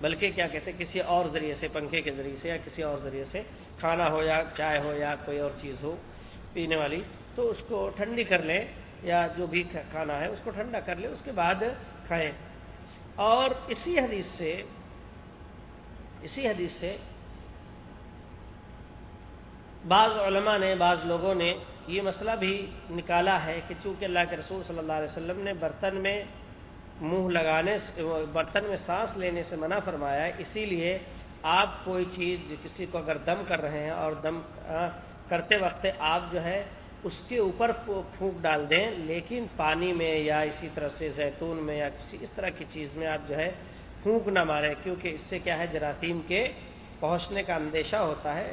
بلکہ کیا کہتے ہیں، کسی اور ذریعے سے، پنکھے کے ذریعے سے یا کسی اور ذریعے سے کھانا ہو یا چائے ہو یا کوئی اور چیز ہو پینے والی، تو اس کو ٹھنڈی کر لیں یا جو بھی کھانا ہے اس کو ٹھنڈا کر لیں اس کے بعد کھائیں اور اسی حدیث سے، اسی حدیث سے بعض علماء نے، بعض لوگوں نے یہ مسئلہ بھی نکالا ہے کہ چونکہ اللہ کے رسول صلی اللہ علیہ وسلم نے برتن میں منہ لگانے برتن میں سانس لینے سے منع فرمایا ہے، اسی لیے آپ کوئی چیز کسی کو اگر دم کر رہے ہیں اور دم کرتے وقت آپ جو ہے اس کے اوپر پھونک ڈال دیں، لیکن پانی میں یا اسی طرح سے زیتون میں یا کسی اس طرح کی چیز میں آپ جو ہے پھونک نہ مارے کیونکہ اس سے کیا ہے، جراثیم کے پہنچنے کا اندیشہ ہوتا ہے۔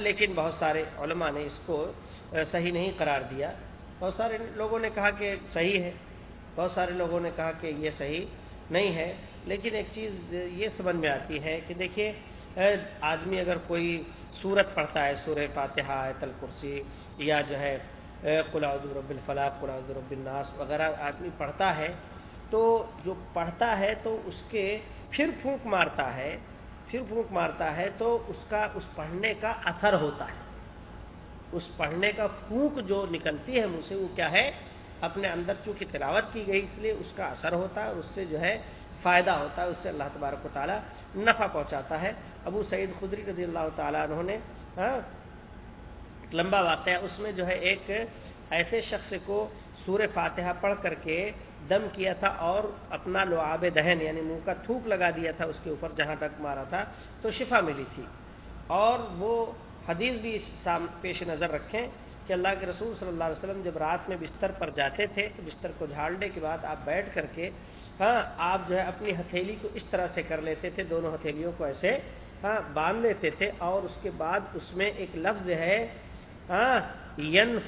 لیکن بہت سارے علماء نے اس کو صحیح نہیں قرار دیا۔ بہت سارے لوگوں نے کہا کہ صحیح ہے۔ بہت سارے لوگوں نے کہا کہ یہ صحیح نہیں ہے۔ لیکن ایک چیز یہ سمجھ میں آتی ہے کہ دیکھیے آدمی اگر کوئی صورت پڑھتا ہے، سورہ فاتحہ تل کرسی یا جو ہے قلعد رب الفلاح قلعد رب الناس وغیرہ آدمی پڑھتا ہے، تو جو پڑھتا ہے تو اس کے پھر پھونک مارتا ہے، پھر پھونک مارتا ہے تو اس کا، اس پڑھنے کا اثر ہوتا ہے۔ اس پڑھنے کا پھونک جو نکلتی ہے مجھ سے، وہ کیا ہے؟ اپنے اندر چونکہ تلاوت کی گئی اس لیے اس کا اثر ہوتا ہے اس سے جو ہے فائدہ ہوتا ہے، اس سے اللہ تبارک و تعالیٰ نفع پہنچاتا ہے۔ ابو سعید خدری رضی اللہ تعالیٰ انہوں نے ہاں، لمبا واقعہ اس میں جو ہے ایک ایسے شخص کو سور فاتحہ پڑھ کر کے دم کیا تھا اور اپنا لعاب دہن یعنی منہ کا تھوک لگا دیا تھا اس کے اوپر جہاں تک مارا تھا تو شفا ملی تھی۔ اور وہ حدیث بھی پیش نظر رکھیں کہ اللہ کے رسول صلی اللہ علیہ وسلم جب رات میں بستر پر جاتے تھے تو بستر کو جھاڑنے کے بعد آپ بیٹھ کر کے ہاں آپ جو ہے اپنی ہتھیلی کو اس طرح سے کر لیتے تھے، دونوں ہتھیلیوں کو ایسے ہاں باندھ لیتے تھے اور اس کے بعد اس میں ایک لفظ ہے ہاں ین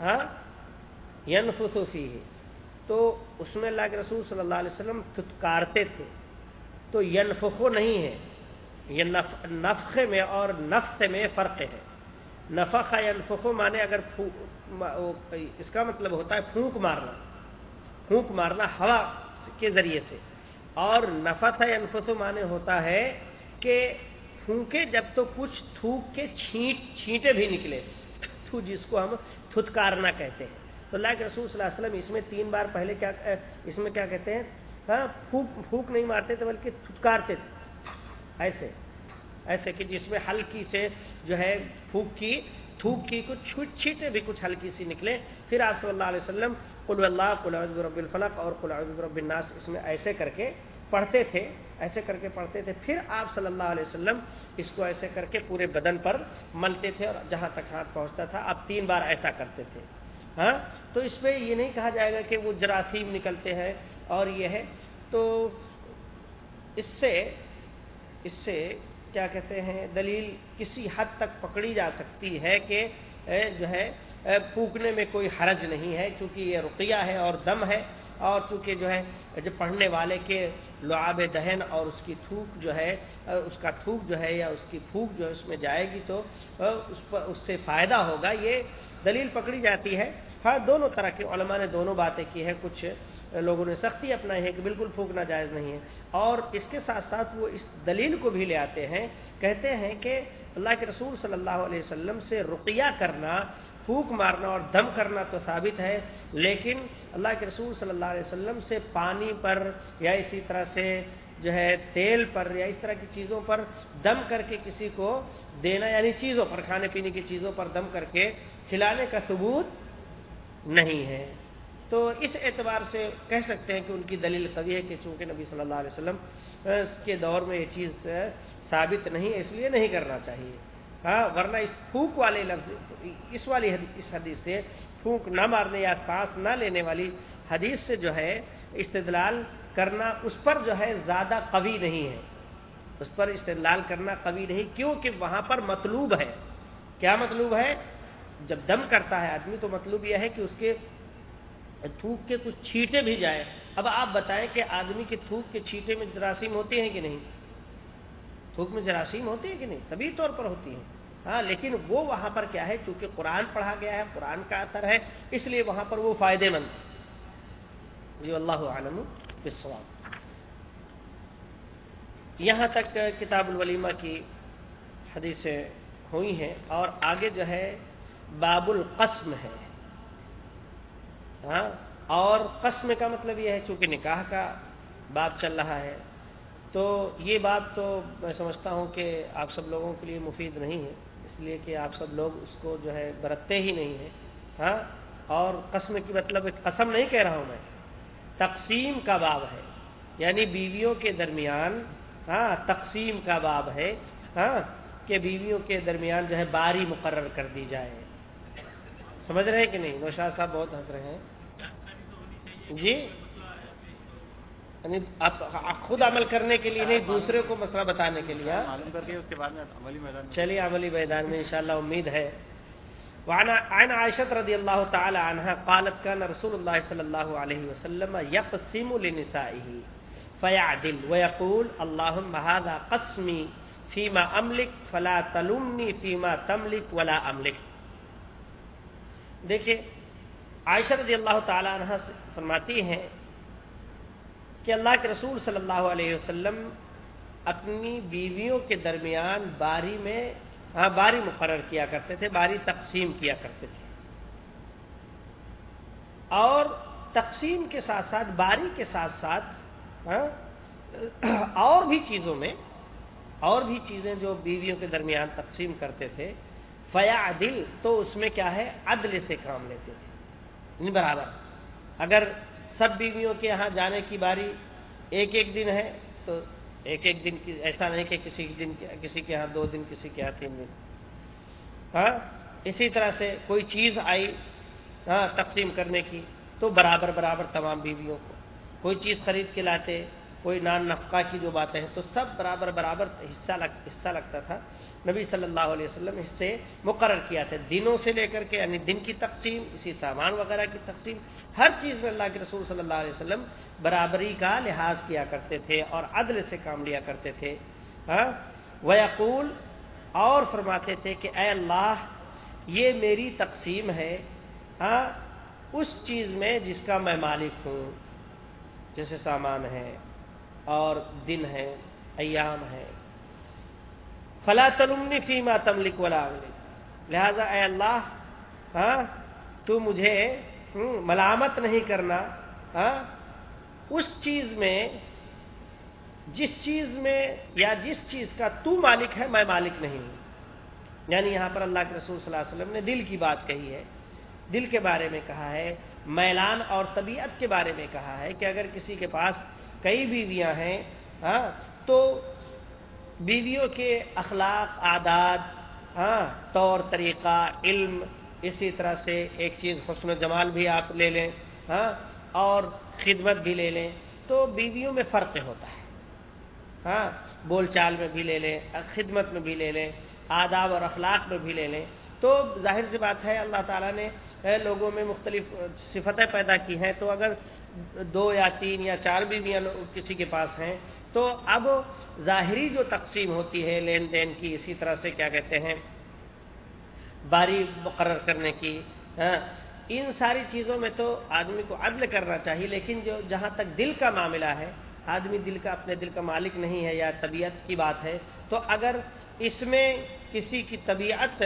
ہاں تو اس میں اللہ کے رسول صلی اللہ علیہ وسلم پھتکارتے تھے۔ تو ین نہیں ہے۔ یہ نفخ میں اور نفس میں فرق ہے۔ نفق یا نفقو مانے اگر اس کا مطلب ہوتا ہے پھونک مارنا۔ پھونک مارنا ہوا کے ذریعے سے۔ اور نفت ہے انفسو مانے ہوتا ہے کہ پھونکے جب تو کچھ تھوک کے چھینٹ، چھینٹے بھی نکلے۔ تو جس کو ہم تھتکارنا کہتے ہیں۔ تو اللہ کے رسول صلی اللہ علیہ وسلم اس میں تین بار پہلے کیا، اس میں کیا کہتے ہیں؟ ہاں پھونک پھونک نہیں مارتے تھے بلکہ تھتکارتے تھے۔ ایسے ایسے کہ جس میں ہلکی سے جو ہے پھوک کی، تھوک کی کچھ چھوٹ چھیٹے بھی کچھ ہلکی سی نکلے۔ پھر آپ صلی اللہ علیہ وسلم قل اللہ، قل رب الفلق اور قل رب الناس، اس میں ایسے کر کے پڑھتے تھے، ایسے کر کے پڑھتے تھے، پھر آپ صلی اللہ علیہ وسلم اس کو ایسے کر کے پورے بدن پر ملتے تھے اور جہاں تک ہاتھ پہنچتا تھا، آپ تین بار ایسا کرتے تھے۔ ہاں؟ تو اس میں یہ نہیں کہا جائے گا کہ وہ جراثیم نکلتے ہیں اور یہ ہے۔ تو اس سے اس سے کیا کہتے ہیں، دلیل کسی حد تک پکڑی جا سکتی ہے کہ جو ہے پھونکنے میں کوئی حرج نہیں ہے، چونکہ یہ رقیہ ہے اور دم ہے۔ اور چونکہ جو ہے جو پڑھنے والے کے لعاب دہن اور اس کی تھوک جو ہے، اس کا تھوک جو ہے یا اس کی پھوک جو ہے اس میں جائے گی تو، اس پر، اس سے فائدہ ہوگا۔ یہ دلیل پکڑی جاتی ہے۔ ہاں دونوں طرح کے علماء نے دونوں باتیں کی ہیں۔ کچھ لوگوں نے سختی اپنائی ہے کہ بالکل پھونکنا جائز نہیں ہے۔ اور اس کے ساتھ ساتھ وہ اس دلیل کو بھی لے آتے ہیں، کہتے ہیں کہ اللہ کے رسول صلی اللہ علیہ وسلم سے رقیہ کرنا پھونک مارنا اور دم کرنا تو ثابت ہے، لیکن اللہ کے رسول صلی اللہ علیہ وسلم سے پانی پر یا اسی طرح سے جو ہے تیل پر یا اس طرح کی چیزوں پر دم کر کے کسی کو دینا یعنی چیزوں پر، کھانے پینے کی چیزوں پر دم کر کے کھلانے کا ثبوت نہیں ہے۔ تو اس اعتبار سے کہہ سکتے ہیں کہ ان کی دلیل قوی ہے کہ چونکہ نبی صلی اللہ علیہ وسلم کے دور میں یہ چیز ثابت نہیں ہے، اس لیے نہیں کرنا چاہیے۔ ہاں ورنہ اس پھونک والے لفظ، اس والی حدیث، اس حدیث سے پھونک نہ مارنے یا سانس نہ لینے والی حدیث سے جو ہے استدلال کرنا، اس پر جو ہے زیادہ قوی نہیں ہے۔ اس پر استدلال کرنا قوی نہیں، کیونکہ وہاں پر مطلوب ہے۔ کیا مطلوب ہے؟ جب دم کرتا ہے آدمی تو مطلوب یہ ہے کہ اس کے تھوک کے کچھ چھیٹے بھی جائیں۔ اب آپ بتائیں کہ آدمی کے تھوک کے چھیٹے میں جراثیم ہوتے ہیں کہ نہیں؟ تھوک میں جراثیم ہوتی ہے کہ نہیں؟ طبی طور پر ہوتی ہیں۔ ہاں لیکن وہ وہاں پر کیا ہے؟ چونکہ قرآن پڑھا گیا ہے، قرآن کا اثر ہے، اس لیے وہاں پر وہ فائدے مند جو اللہ عالم بسواب یہاں تک کتاب الولیمہ کی حدیثیں ہوئی ہیں اور آگے جو ہے باب القسم ہے۔ ہاں اور قسم کا مطلب یہ ہے، چونکہ نکاح کا باب چل رہا ہے تو یہ بات تو میں سمجھتا ہوں کہ آپ سب لوگوں کے لیے مفید نہیں ہے، اس لیے کہ آپ سب لوگ اس کو جو ہے برتتے ہی نہیں ہیں۔ ہاں؟ اور قسم کی مطلب قسم نہیں کہہ رہا ہوں میں۔ تقسیم کا باب ہے۔ یعنی بیویوں کے درمیان ہاں تقسیم کا باب ہے ہاں کہ بیویوں کے درمیان جو ہے باری مقرر کر دی جائے۔ سمجھ رہے ہیں کہ نہیں؟ نوشاد صاحب بہت ہنس رہے ہیں۔ جی؟ یعنی آپ خود عمل کرنے کے لیے نہیں دوسرے کو مسئلہ بتانے کے لیے؟ چلیے عملی میدان میں انشاءاللہ امید ہے۔ عن عائشة رضي الله تعالى عنها قالت كان رسول الله صلى الله عليه وسلم يقسم لنسائه فيعدل ويقول اللهم هذا قسمي فيما أملك فلا تلمني فيما تملك ولا أملك دیکھیں عائشہ رضی اللہ تعالی عنہ فرماتی ہیں کہ اللہ کے رسول صلی اللہ علیہ وسلم اپنی بیویوں کے درمیان باری میں ہاں باری مقرر کیا کرتے تھے، باری تقسیم کیا کرتے تھے۔ اور تقسیم کے ساتھ ساتھ، باری کے ساتھ ساتھ ہاں اور بھی چیزوں میں، اور بھی چیزیں جو بیویوں کے درمیان تقسیم کرتے تھے فیا عدل تو اس میں کیا ہے؟ عدل سے کام لیتے تھے۔ یعنی برابر۔ اگر سب بیویوں کے یہاں جانے کی باری ایک ایک دن ہے، تو ایک ایک دن کی ایسا نہیں کہ کسی دن کسی کے یہاں دو دن، کسی کے یہاں تین دن۔ ہاں؟ اسی طرح سے کوئی چیز آئی ہاں تقسیم کرنے کی، تو برابر برابر تمام بیویوں کو۔ کوئی چیز خرید کے لاتے، کوئی نان نفقہ کی جو باتیں ہیں، تو سب برابر برابر حصہ لگ حصہ لگتا تھا۔ نبی صلی اللہ علیہ وسلم اس سے مقرر کیا تھا، دنوں سے لے کر کے یعنی دن کی تقسیم، اسی سامان وغیرہ کی تقسیم، ہر چیز میں اللہ کے رسول صلی اللہ علیہ وسلم برابری کا لحاظ کیا کرتے تھے اور عدل سے کام لیا کرتے تھے۔ ہاں؟ ویقول اور فرماتے تھے کہ اے اللہ، یہ میری تقسیم ہے ہاں؟ اس چیز میں جس کا میں مالک ہوں، جیسے سامان ہے، اور دن ہے، ایام ہے فلا تلمنی فیما تملک ولا لہذا اے اللہ ہاں تو مجھے ملامت نہیں کرنا ہاں اس چیز میں، جس چیز میں یا جس چیز کا تو مالک ہے، میں مالک نہیں ہوں۔ یعنی یہاں پر اللہ کے رسول صلی اللہ علیہ وسلم نے دل کی بات کہی ہے۔ دل کے بارے میں کہا ہے، میلان اور طبیعت کے بارے میں کہا ہے کہ اگر کسی کے پاس کئی بیویاں ہیں ہاں تو بیویوں کے اخلاق عادات ہاں طور، طریقہ، علم، اسی طرح سے ایک چیز حسن و جمال بھی آپ لے لیں ہاں اور خدمت بھی لے لیں، تو بیویوں میں فرق ہوتا ہے ہاں بول چال میں بھی لے لیں، خدمت میں بھی لے لیں، آداب اور اخلاق میں بھی لے لیں، تو ظاہر سی بات ہے، اللہ تعالیٰ نے لوگوں میں مختلف صفتیں پیدا کی ہیں، تو اگر دو یا تین یا چار بیویاں کسی کے پاس ہیں تو اب ظاہری جو تقسیم ہوتی ہے لین دین کی، اسی طرح سے کیا کہتے ہیں؟ باری مقرر کرنے کی ہاں ان ساری چیزوں میں تو آدمی کو عدل کرنا چاہیے، لیکن جو جہاں تک دل کا معاملہ ہے، آدمی دل کا، اپنے دل کا مالک نہیں ہے یا طبیعت کی بات ہے، تو اگر اس میں کسی کی طبیعت،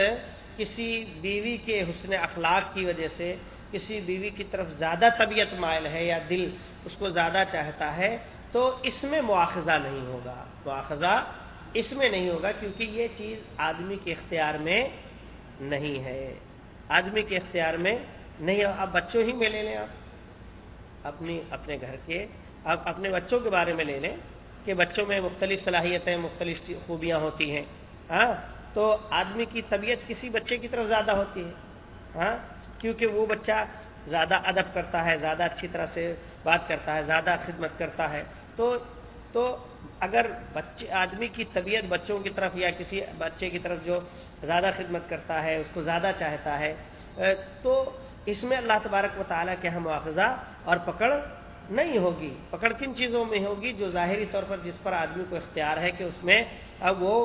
کسی بیوی کے حسن اخلاق کی وجہ سے کسی بیوی کی طرف زیادہ طبیعت مائل ہے یا دل اس کو زیادہ چاہتا ہے تو اس میں مواخذہ نہیں ہوگا۔ مواخذہ اس میں نہیں ہوگا کیونکہ یہ چیز آدمی کے اختیار میں نہیں ہے۔ آدمی کے اختیار میں نہیں آپ بچوں ہی میں لے لیں آپ۔ اپنی، اپنے گھر کے، آپ اپنے بچوں کے بارے میں لے لیں کہ بچوں میں مختلف صلاحیتیں، مختلف خوبیاں ہوتی ہیں۔ ہاں؟ تو آدمی کی طبیعت کسی بچے کی طرف زیادہ ہوتی ہے۔ ہاں؟ کیونکہ وہ بچہ زیادہ ادب کرتا ہے، زیادہ اچھی طرح سے بات کرتا ہے، زیادہ خدمت کرتا ہے۔ تو تو اگر بچے، آدمی کی طبیعت بچوں کی طرف یا کسی بچے کی طرف جو زیادہ خدمت کرتا ہے، اس کو زیادہ چاہتا ہے تو اس میں اللہ تبارک و تعالیٰ کے ہم واخذہ اور پکڑ نہیں ہوگی۔ پکڑ کن چیزوں میں ہوگی؟ جو ظاہری طور پر جس پر آدمی کو اختیار ہے کہ اس میں اب وہ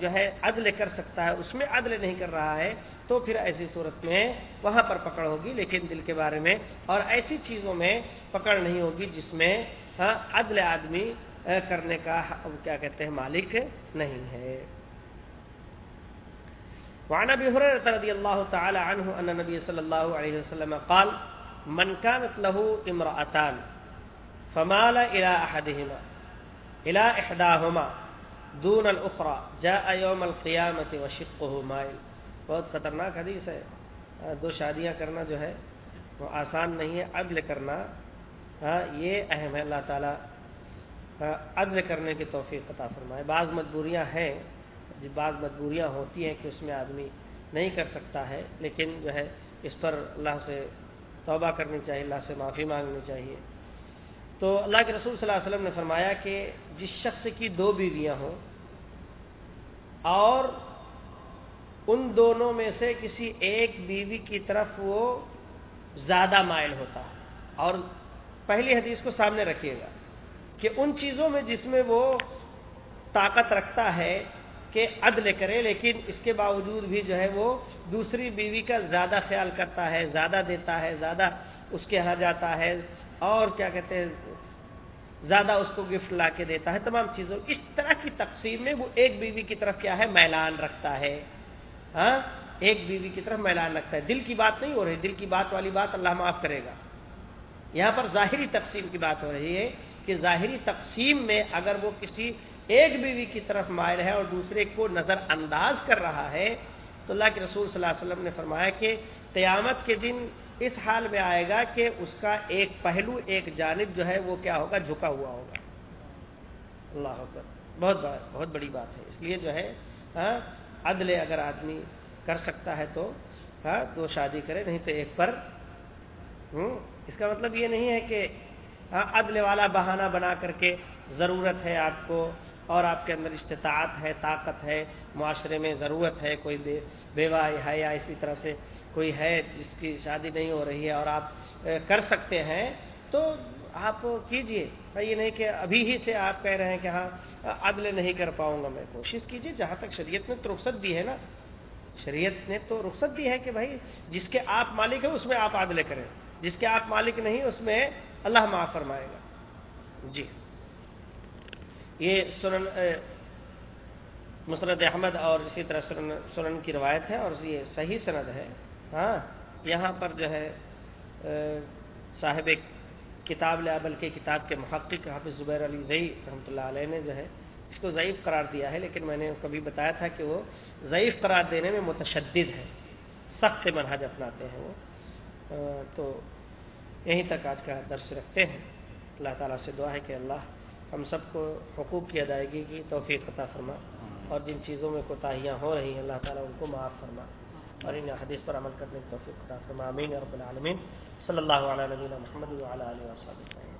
جو ہے، عدل کر سکتا ہے، اس میں عدل نہیں کر رہا ہے، تو پھر ایسی صورت میں وہاں پر پکڑ ہوگی، لیکن دل کے بارے میں اور ایسی چیزوں میں پکڑ نہیں ہوگی جس میں ہاں، عدل آدمی کرنے کا کیا کہتے ہیں، مالک نہیں ہے۔ وعن ابي هريره رضي الله تعالى عنه ان النبي صلى الله عليه وسلم قال، من كانت له امراتان فمال الى احدهما الى احداهما دون الاخرى، جاء يوم القيامه وشقه مائل. بہت خطرناک حدیث ہے۔ دو شادیاں کرنا جو ہے، وہ آسان نہیں ہے، عدل کرنا ہاں یہ اہم ہے، اللہ تعالیٰ ہاں، عدل کرنے کی توفیق عطا فرمائے۔ بعض مجبوریاں ہیں بعض مجبوریاں ہوتی ہیں کہ اس میں آدمی نہیں کر سکتا ہے، لیکن جو ہے، اس پر اللہ سے توبہ کرنی چاہیے، اللہ سے معافی مانگنی چاہیے۔ تو اللہ کے رسول صلی اللہ علیہ وسلم نے فرمایا کہ جس شخص کی دو بیویاں ہوں، اور ان دونوں میں سے کسی ایک بیوی کی طرف وہ زیادہ مائل ہوتا ہے، اور پہلی حدیث کو سامنے رکھیے گا کہ ان چیزوں میں جس میں وہ طاقت رکھتا ہے کہ عدل کرے، لیکن اس کے باوجود بھی جو ہے وہ دوسری بیوی کا زیادہ خیال کرتا ہے، زیادہ دیتا ہے، زیادہ اس کے یہاں جاتا ہے اور کیا کہتے ہیں، زیادہ اس کو گفٹ لا کے دیتا ہے، تمام چیزوں۔ اس طرح کی تقسیم میں وہ ایک بیوی کی طرف کیا ہے، میلان رکھتا ہے۔ ہاں؟ ایک بیوی کی طرف میلان رکھتا ہے۔ دل کی بات نہیں ہو رہی، دل کی بات والی بات اللہ معاف کرے گا۔ یہاں پر ظاہری تقسیم کی بات ہو رہی ہے کہ ظاہری تقسیم میں اگر وہ کسی ایک بیوی کی طرف مائل ہے اور دوسرے کو نظر انداز کر رہا ہے، تو اللہ کے رسول صلی اللہ علیہ وسلم نے فرمایا کہ قیامت کے دن اس حال میں آئے گا کہ اس کا ایک پہلو، ایک جانب جو ہے وہ کیا ہوگا؟ جھکا ہوا ہوگا۔ اللہ بہت بہت بڑی بات ہے۔ اس لیے جو ہے ہاں عدل اگر آدمی کر سکتا ہے تو ہاں تو شادی کرے، نہیں تو ایک پر اس کا مطلب یہ نہیں ہے کہ ہاں، عدل والا بہانہ بنا کر کے ضرورت ہے آپ کو اور آپ کے اندر استطاعت ہے، طاقت ہے، معاشرے میں ضرورت ہے، کوئی بیوہ ہے یا اسی طرح سے کوئی ہے جس کی شادی نہیں ہو رہی ہے اور آپ کر سکتے ہیں، تو آپ کیجیے۔ ہاں، یہ نہیں کہ ابھی ہی سے آپ کہہ رہے ہیں کہ ہاں عدل نہیں کر پاؤں گا میں، کوشش کیجیے۔ جہاں تک شریعت نے تو رخصت دی ہے نا، شریعت نے تو رخصت دی ہے کہ بھائی، جس کے آپ مالک ہیں، اس میں آپ عدل کریں۔ جس کے آپ مالک نہیں، اس میں اللہ معاف فرمائے گا۔ جی۔ یہ سنن مسرت احمد اور اسی طرح سنن سنن کی روایت ہے اور یہ صحیح سند ہے۔ ہاں یہاں پر جو ہے صاحب کتاب لیا بلکہ کتاب کے محقق حافظ زبیر علی زئی رحمۃ اللہ علیہ نے جو ہے، اس کو ضعیف قرار دیا ہے، لیکن میں نے کبھی بتایا تھا کہ وہ ضعیف قرار دینے میں متشدد ہے۔ سخت منہج اپناتے ہیں وہ۔ تو یہیں تک آج کا درس رکھتے ہیں۔ اللہ تعالیٰ سے دعا ہے کہ اللہ ہم سب کو حقوق کی ادائیگی کی توفیق عطا فرما۔ اور جن چیزوں میں کوتاہیاں ہو رہی ہیں اللہ تعالیٰ ان کو معاف فرما۔ اور ان حدیث پر عمل کرنے کی توفیق عطا فرما۔ امین رب العالمین۔ صلی اللہ علیہ نبینا محمد علیہ وسلم